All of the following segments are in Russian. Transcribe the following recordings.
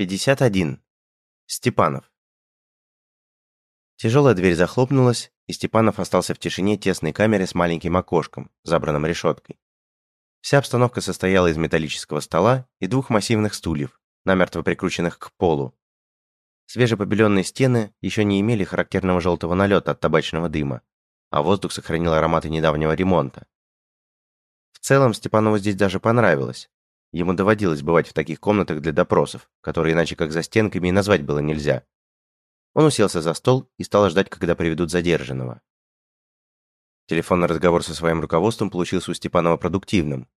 51. Степанов. Тяжелая дверь захлопнулась, и Степанов остался в тишине тесной камере с маленьким окошком, забранным решеткой. Вся обстановка состояла из металлического стола и двух массивных стульев, намертво прикрученных к полу. Свежепобеленные стены еще не имели характерного желтого налета от табачного дыма, а воздух сохранил ароматы недавнего ремонта. В целом Степанову здесь даже понравилось. Ему доводилось бывать в таких комнатах для допросов, которые иначе как за стенками и назвать было нельзя. Он уселся за стол и стал ждать, когда приведут задержанного. Телефонный разговор со своим руководством получился у Степанова продуктивным.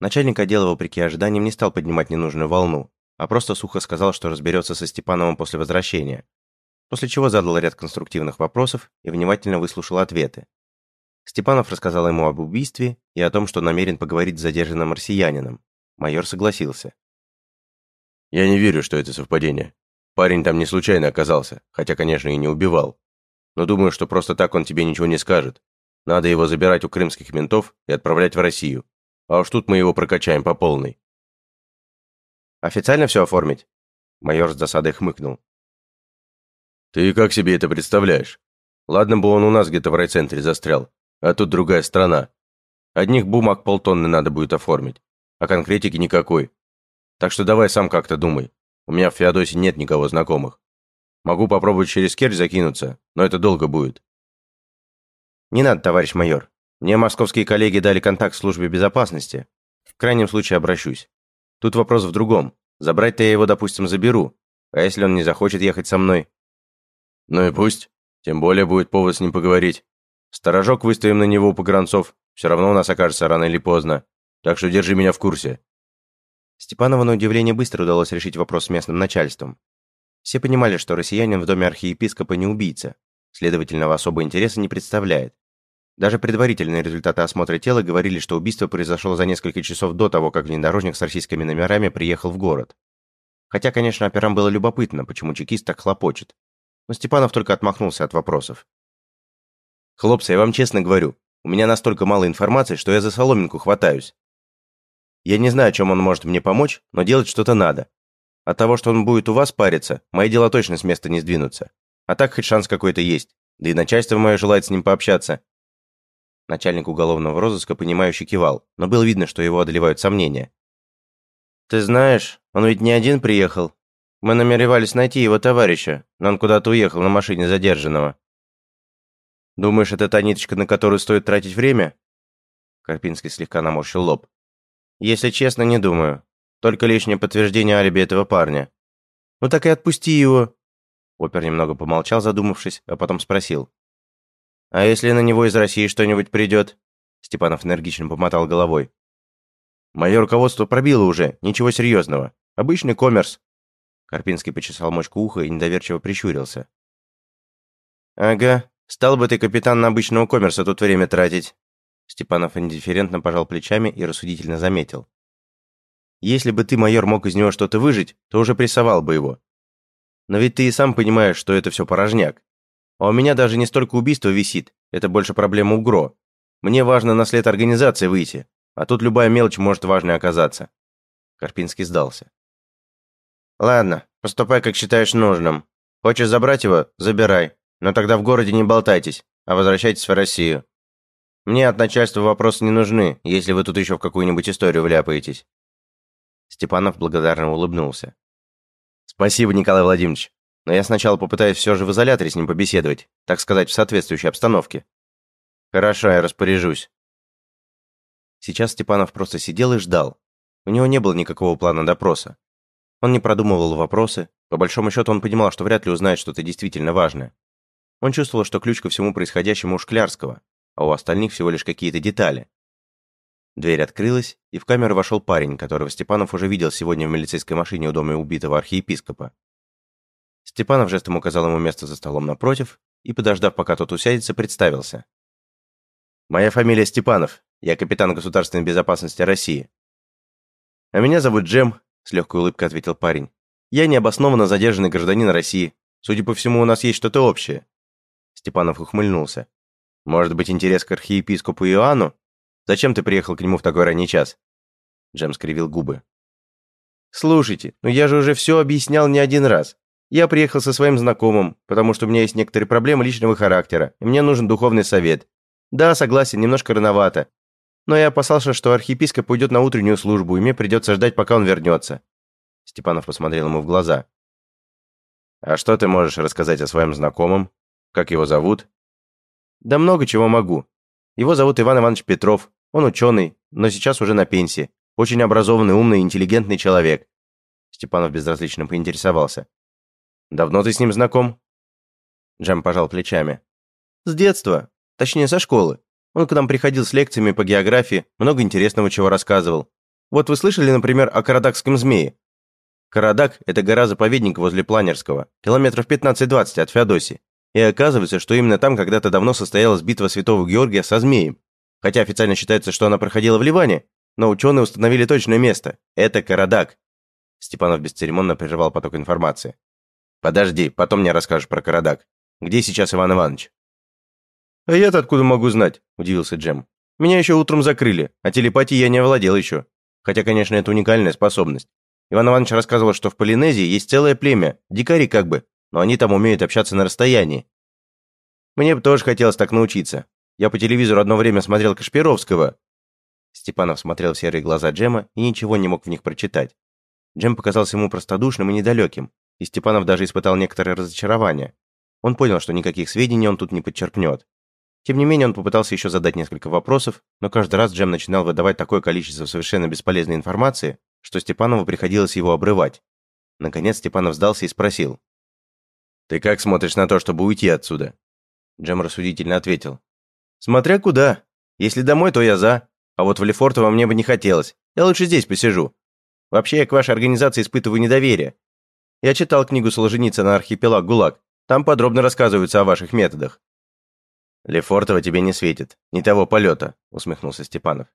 Начальник отдела, вопреки ожиданиям, не стал поднимать ненужную волну, а просто сухо сказал, что разберется со Степановым после возвращения, после чего задал ряд конструктивных вопросов и внимательно выслушал ответы. Степанов рассказал ему об убийстве и о том, что намерен поговорить с задержанным россиянином. Майор согласился. «Я не верю, что это совпадение. Парень там не случайно оказался, хотя, конечно, и не убивал. Но думаю, что просто так он тебе ничего не скажет. Надо его забирать у крымских ментов и отправлять в Россию. А уж тут мы его прокачаем по полной». «Официально все оформить?» Майор с досадой хмыкнул. «Ты как себе это представляешь? Ладно бы он у нас где-то в райцентре застрял, а тут другая страна. Одних бумаг полтонны надо будет оформить а конкретики никакой. Так что давай сам как-то думай. У меня в Феодосе нет никого знакомых. Могу попробовать через Керчь закинуться, но это долго будет. Не надо, товарищ майор. Мне московские коллеги дали контакт в службе безопасности. В крайнем случае обращусь. Тут вопрос в другом. Забрать-то я его, допустим, заберу. А если он не захочет ехать со мной? Ну и пусть. Тем более будет повод с ним поговорить. Сторожок выставим на него у погранцов. Все равно у нас окажется рано или поздно. Так что держи меня в курсе». Степанову на удивление быстро удалось решить вопрос с местным начальством. Все понимали, что россиянин в доме архиепископа не убийца, следовательно, особого интереса не представляет. Даже предварительные результаты осмотра тела говорили, что убийство произошло за несколько часов до того, как внедорожник с российскими номерами приехал в город. Хотя, конечно, операм было любопытно, почему чекист так хлопочет. Но Степанов только отмахнулся от вопросов. «Хлопцы, я вам честно говорю, у меня настолько мало информации, что я за соломинку хватаюсь. Я не знаю, чем он может мне помочь, но делать что-то надо. От того, что он будет у вас париться, мои дела точно с места не сдвинутся. А так хоть шанс какой-то есть. Да и начальство мое желает с ним пообщаться». Начальник уголовного розыска, понимающе кивал, но было видно, что его одолевают сомнения. «Ты знаешь, он ведь не один приехал. Мы намеревались найти его товарища, но он куда-то уехал на машине задержанного». «Думаешь, это та ниточка, на которую стоит тратить время?» Карпинский слегка наморщил лоб. Если честно, не думаю. Только лишнее подтверждение алиби этого парня. Ну так и отпусти его. Опер немного помолчал, задумавшись, а потом спросил. А если на него из России что-нибудь придет? Степанов энергично помотал головой. Мое руководство пробило уже, ничего серьезного. Обычный коммерс. Карпинский почесал мочку уха и недоверчиво прищурился. «Ага, стал бы ты, капитан, на обычного коммерса тут время тратить. Степанов индифферентно пожал плечами и рассудительно заметил. «Если бы ты, майор, мог из него что-то выжить, то уже прессовал бы его. Но ведь ты и сам понимаешь, что это все порожняк. А у меня даже не столько убийство висит, это больше проблема УГРО. Мне важно на след организации выйти, а тут любая мелочь может важной оказаться». Карпинский сдался. «Ладно, поступай, как считаешь нужным. Хочешь забрать его – забирай. Но тогда в городе не болтайтесь, а возвращайтесь в Россию. Мне от начальства вопросы не нужны, если вы тут еще в какую-нибудь историю вляпаетесь». Степанов благодарно улыбнулся. «Спасибо, Николай Владимирович. Но я сначала попытаюсь все же в изоляторе с ним побеседовать, так сказать, в соответствующей обстановке». «Хорошо, я распоряжусь». Сейчас Степанов просто сидел и ждал. У него не было никакого плана допроса. Он не продумывал вопросы, по большому счету он понимал, что вряд ли узнает что-то действительно важное. Он чувствовал, что ключ ко всему происходящему у Шклярского, а у остальных всего лишь какие-то детали. Дверь открылась, и в камеру вошел парень, которого Степанов уже видел сегодня в милицейской машине у дома убитого архиепископа. Степанов жестом указал ему место за столом напротив и, подождав, пока тот усядется, представился. «Моя фамилия Степанов, я капитан государственной безопасности России». «А меня зовут Джем», — с легкой улыбкой ответил парень. «Я необоснованно задержанный гражданин России. Судя по всему, у нас есть что-то общее». Степанов ухмыльнулся. Может быть, интерес к архиепископу Иоанну? Зачем ты приехал к нему в такой ранний час?» Джем скривил губы. Слушайте, ну я же уже все объяснял не один раз. Я приехал со своим знакомым, потому что у меня есть некоторые проблемы личного характера, и мне нужен духовный совет. Да, согласен, немножко рановато. Но я опасался, что архиепископ уйдет на утреннюю службу, и мне придется ждать, пока он вернется. Степанов посмотрел ему в глаза. «А что ты можешь рассказать о своем знакомом? Как его зовут?» «Да много чего могу. Его зовут Иван Иванович Петров. Он ученый, но сейчас уже на пенсии. Очень образованный, умный, интеллигентный человек». Степанов безразлично поинтересовался. «Давно ты с ним знаком?» Джем пожал плечами. «С детства. Точнее, со школы. Он к нам приходил с лекциями по географии, много интересного чего рассказывал. Вот вы слышали, например, о Карадакском змее? Карадак – это гора-заповедник возле Планерского, километров 15-20 от Феодосии. И оказывается, что именно там когда-то давно состоялась битва Святого Георгия со змеем. Хотя официально считается, что она проходила в Ливане, но ученые установили точное место. Это Карадак. Степанов бесцеремонно прервал поток информации. «Подожди, потом мне расскажешь про Карадак. Где сейчас Иван Иванович?» «А я-то откуда могу знать?» – удивился Джем. «Меня еще утром закрыли, а телепатией я не овладел еще. Хотя, конечно, это уникальная способность. Иван Иванович рассказывал, что в Полинезии есть целое племя, дикари как бы, но они там умеют общаться на расстоянии. Мне бы тоже хотелось так научиться. Я по телевизору одно время смотрел Кашпировского». Степанов смотрел в серые глаза Джема и ничего не мог в них прочитать. Джем показался ему простодушным и недалеким, и Степанов даже испытал некоторое разочарование. Он понял, что никаких сведений он тут не подчеркнет. Тем не менее, он попытался еще задать несколько вопросов, но каждый раз Джем начинал выдавать такое количество совершенно бесполезной информации, что Степанову приходилось его обрывать. Наконец Степанов сдался и спросил. «Ты как смотришь на то, чтобы уйти отсюда?» Джем рассудительно ответил. «Смотря куда. Если домой, то я за. А вот в Лефортово мне бы не хотелось. Я лучше здесь посижу. Вообще, я к вашей организации испытываю недоверие. Я читал книгу Солженицына «Архипелаг ГУЛАГ». Там подробно рассказывается о ваших методах. «Лефортово тебе не светит. Не того полета», — усмехнулся Степанов.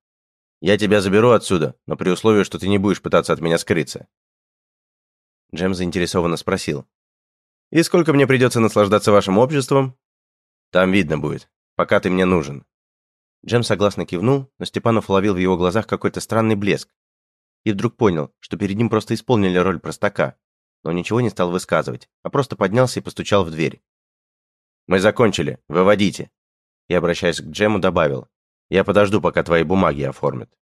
«Я тебя заберу отсюда, но при условии, что ты не будешь пытаться от меня скрыться». Джем заинтересованно спросил. «И сколько мне придется наслаждаться вашим обществом?» «Там видно будет. Пока ты мне нужен». Джем согласно кивнул, но Степанов уловил в его глазах какой-то странный блеск. И вдруг понял, что перед ним просто исполнили роль простака, но ничего не стал высказывать, а просто поднялся и постучал в дверь. «Мы закончили. Выводите» и, обращаясь к Джему, добавил, «Я подожду, пока твои бумаги оформят».